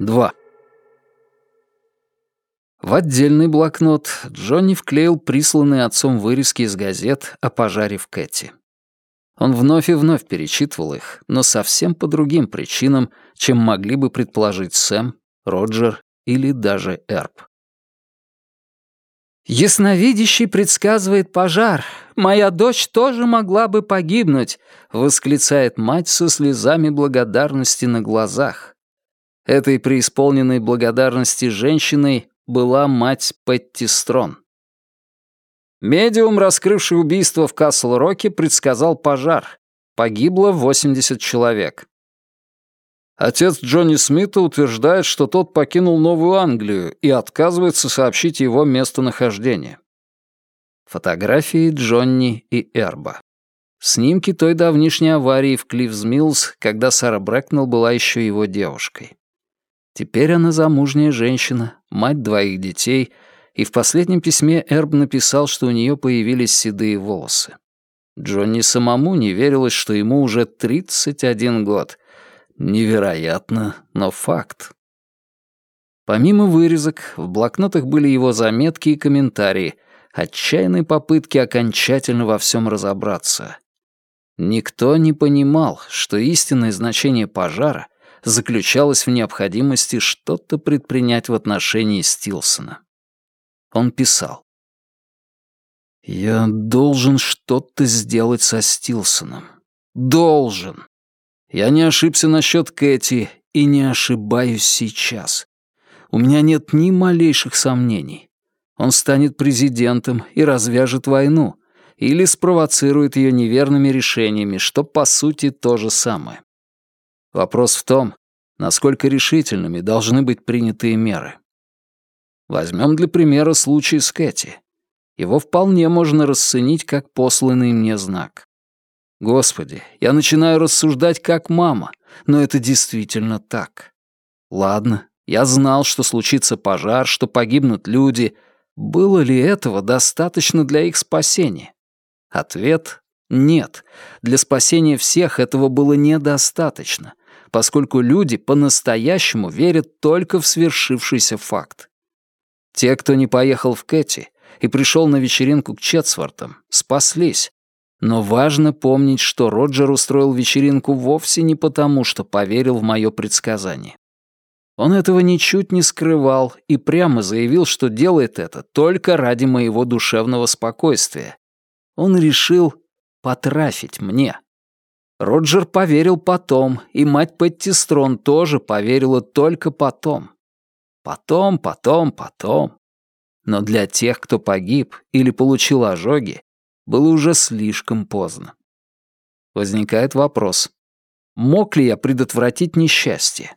2. В отдельный блокнот Джонни вклеил присланные отцом вырезки из газет о пожаре в Кэти. Он вновь и вновь перечитывал их, но совсем по другим причинам, чем могли бы предположить Сэм, Роджер или даже Эрб. «Ясновидящий предсказывает пожар. Моя дочь тоже могла бы погибнуть», — восклицает мать со слезами благодарности на глазах. Этой преисполненной благодарности женщиной была мать Петти Строн. Медиум, раскрывший убийство в Касл-Роке, предсказал пожар. Погибло 80 человек. Отец Джонни Смита утверждает, что тот покинул Новую Англию и отказывается сообщить его местонахождение. Фотографии Джонни и Эрба. Снимки той давнишней аварии в Клиффс-Миллс, когда Сара Брэкнелл была еще его девушкой. Теперь она замужняя женщина, мать двоих детей, и в последнем письме Эрб написал, что у нее появились седые волосы. Джонни самому не верилось, что ему уже 31 год. Невероятно, но факт. Помимо вырезок, в блокнотах были его заметки и комментарии, отчаянные попытки окончательно во всем разобраться. Никто не понимал, что истинное значение пожара — заключалась в необходимости что-то предпринять в отношении Стилсона. Он писал. «Я должен что-то сделать со Стилсоном. Должен. Я не ошибся насчет Кэти и не ошибаюсь сейчас. У меня нет ни малейших сомнений. Он станет президентом и развяжет войну, или спровоцирует ее неверными решениями, что по сути то же самое. Вопрос в том, насколько решительными должны быть принятые меры. Возьмем для примера случай с Кэти. Его вполне можно расценить как посланный мне знак. Господи, я начинаю рассуждать как мама, но это действительно так. Ладно, я знал, что случится пожар, что погибнут люди. Было ли этого достаточно для их спасения? Ответ — нет. Для спасения всех этого было недостаточно поскольку люди по-настоящему верят только в свершившийся факт. Те, кто не поехал в Кэти и пришел на вечеринку к Четсвортам, спаслись. Но важно помнить, что Роджер устроил вечеринку вовсе не потому, что поверил в мое предсказание. Он этого ничуть не скрывал и прямо заявил, что делает это только ради моего душевного спокойствия. Он решил потрафить мне. Роджер поверил потом, и мать Петти Строн тоже поверила только потом. Потом, потом, потом. Но для тех, кто погиб или получил ожоги, было уже слишком поздно. Возникает вопрос. Мог ли я предотвратить несчастье?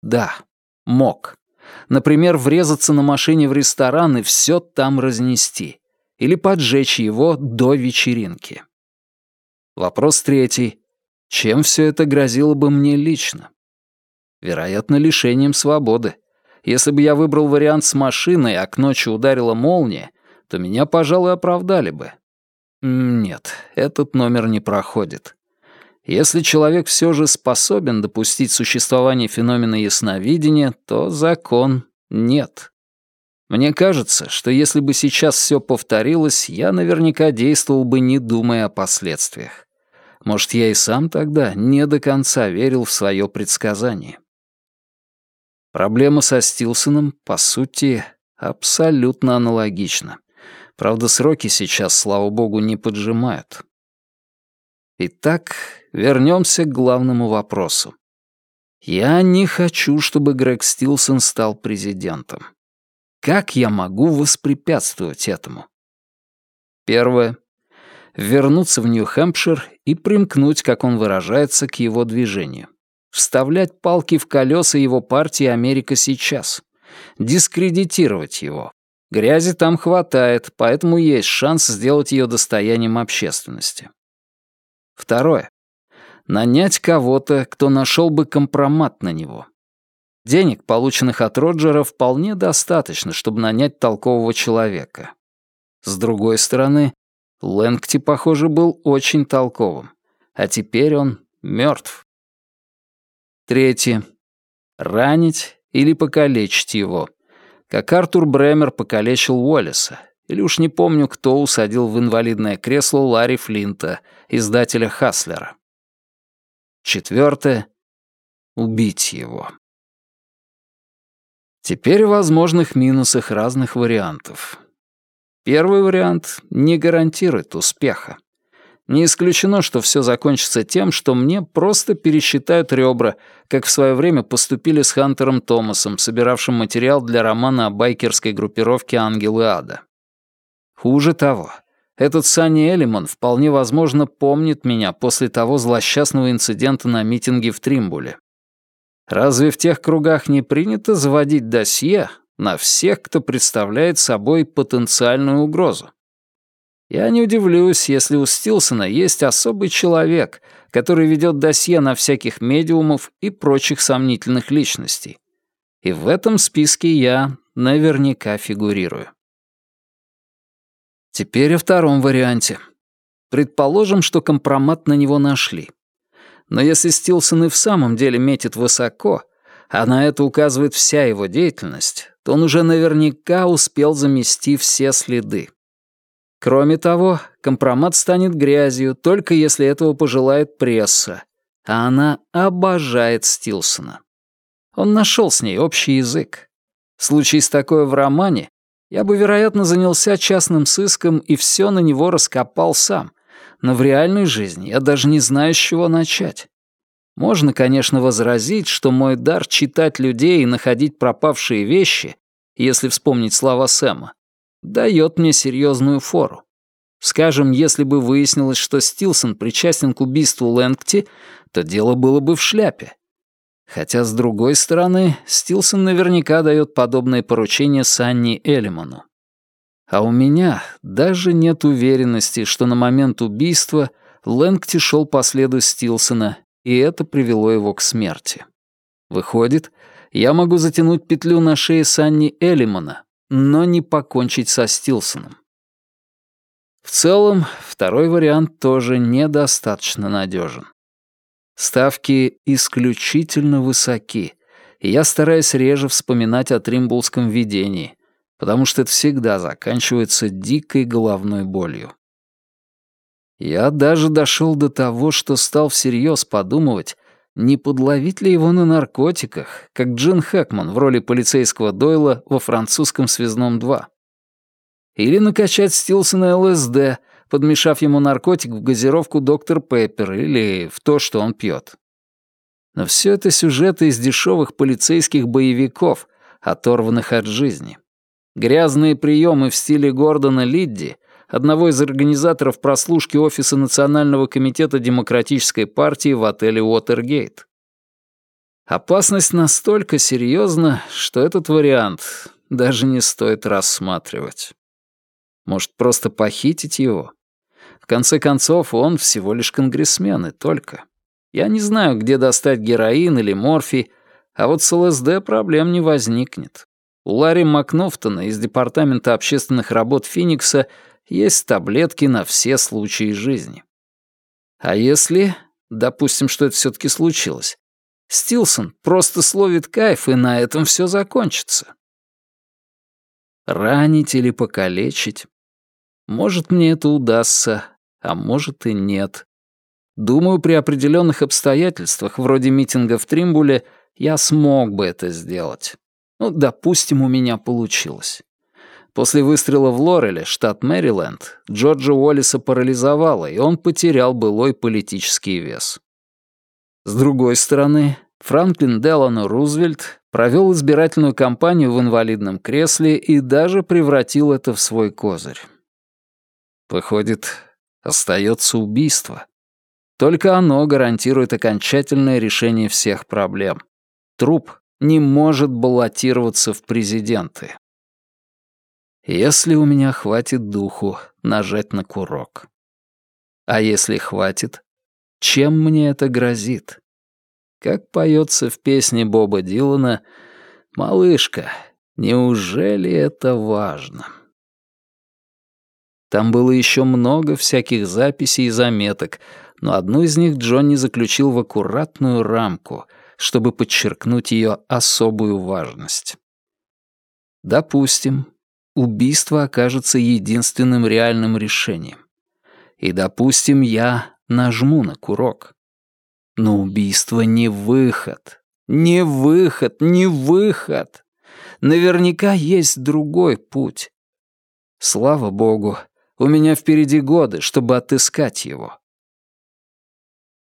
Да, мог. Например, врезаться на машине в ресторан и все там разнести. Или поджечь его до вечеринки. Вопрос третий. Чем все это грозило бы мне лично? Вероятно, лишением свободы. Если бы я выбрал вариант с машиной, а к ночи ударила молния, то меня, пожалуй, оправдали бы. Нет, этот номер не проходит. Если человек все же способен допустить существование феномена ясновидения, то закон нет. Мне кажется, что если бы сейчас все повторилось, я наверняка действовал бы, не думая о последствиях. Может, я и сам тогда не до конца верил в свое предсказание. Проблема со Стилсоном, по сути, абсолютно аналогична. Правда, сроки сейчас, слава богу, не поджимают. Итак, вернемся к главному вопросу. Я не хочу, чтобы Грег Стилсон стал президентом. Как я могу воспрепятствовать этому? Первое. Вернуться в Нью-Хэмпшир и примкнуть, как он выражается, к его движению. Вставлять палки в колеса его партии «Америка сейчас». Дискредитировать его. Грязи там хватает, поэтому есть шанс сделать ее достоянием общественности. Второе. Нанять кого-то, кто нашел бы компромат на него. Денег, полученных от Роджера, вполне достаточно, чтобы нанять толкового человека. С другой стороны, Лэнгти, похоже, был очень толковым, а теперь он мертв. Третье. ранить или покалечить его, как Артур Бремер покалечил Уоллеса, или уж не помню, кто усадил в инвалидное кресло Ларри Флинта, издателя Хаслера. Четвертое — убить его. Теперь о возможных минусах разных вариантов. Первый вариант не гарантирует успеха. Не исключено, что все закончится тем, что мне просто пересчитают ребра, как в свое время поступили с Хантером Томасом, собиравшим материал для романа о байкерской группировке «Ангелы Ада». Хуже того, этот Санни Элиман вполне возможно помнит меня после того злосчастного инцидента на митинге в Тримбуле. Разве в тех кругах не принято заводить досье на всех, кто представляет собой потенциальную угрозу? Я не удивлюсь, если у Стилсона есть особый человек, который ведет досье на всяких медиумов и прочих сомнительных личностей. И в этом списке я наверняка фигурирую. Теперь о втором варианте. Предположим, что компромат на него нашли. Но если Стилсон и в самом деле метит высоко, а на это указывает вся его деятельность, то он уже наверняка успел замести все следы. Кроме того, компромат станет грязью, только если этого пожелает пресса, а она обожает Стилсона. Он нашел с ней общий язык. Случись такое в романе, я бы, вероятно, занялся частным сыском и все на него раскопал сам, но в реальной жизни я даже не знаю, с чего начать. Можно, конечно, возразить, что мой дар читать людей и находить пропавшие вещи, если вспомнить слова Сэма, дает мне серьезную фору. Скажем, если бы выяснилось, что Стилсон причастен к убийству Лэнгти, то дело было бы в шляпе. Хотя, с другой стороны, Стилсон наверняка дает подобные поручения Санни Элиману. А у меня даже нет уверенности, что на момент убийства Лэнгти шел по следу Стилсона, и это привело его к смерти. Выходит, я могу затянуть петлю на шее Санни Элимана, но не покончить со Стилсоном. В целом, второй вариант тоже недостаточно надежен. Ставки исключительно высоки, и я стараюсь реже вспоминать о тримбулском видении, потому что это всегда заканчивается дикой головной болью. Я даже дошел до того, что стал всерьез подумывать, не подловить ли его на наркотиках, как Джин Хэкман в роли полицейского Дойла во французском «Связном 2». Или накачать Стилсона ЛСД, подмешав ему наркотик в газировку доктор Пеппер или в то, что он пьет. Но все это сюжеты из дешевых полицейских боевиков, оторванных от жизни. Грязные приемы в стиле Гордона Лидди, одного из организаторов прослушки офиса Национального комитета Демократической партии в отеле Уотергейт. Опасность настолько серьезна, что этот вариант даже не стоит рассматривать. Может, просто похитить его? В конце концов, он всего лишь конгрессмен и только. Я не знаю, где достать героин или морфий, а вот с ЛСД проблем не возникнет. У Ларри Макнофтона из Департамента общественных работ Феникса есть таблетки на все случаи жизни. А если, допустим, что это все-таки случилось, Стилсон просто словит кайф, и на этом все закончится. Ранить или покалечить? Может, мне это удастся, а может и нет. Думаю, при определенных обстоятельствах, вроде митинга в Тримбуле, я смог бы это сделать. Ну, допустим, у меня получилось. После выстрела в Лореле, штат Мэриленд, Джорджа Уоллиса парализовало, и он потерял былой политический вес. С другой стороны, Франклин Делано Рузвельт провел избирательную кампанию в инвалидном кресле и даже превратил это в свой козырь. Выходит, остается убийство. Только оно гарантирует окончательное решение всех проблем. Труп не может баллотироваться в президенты. Если у меня хватит духу нажать на курок. А если хватит, чем мне это грозит? Как поется в песне Боба Дилана «Малышка, неужели это важно?» Там было еще много всяких записей и заметок, но одну из них Джонни заключил в аккуратную рамку — чтобы подчеркнуть ее особую важность. Допустим, убийство окажется единственным реальным решением. И, допустим, я нажму на курок. Но убийство не выход. Не выход, не выход. Наверняка есть другой путь. Слава богу, у меня впереди годы, чтобы отыскать его.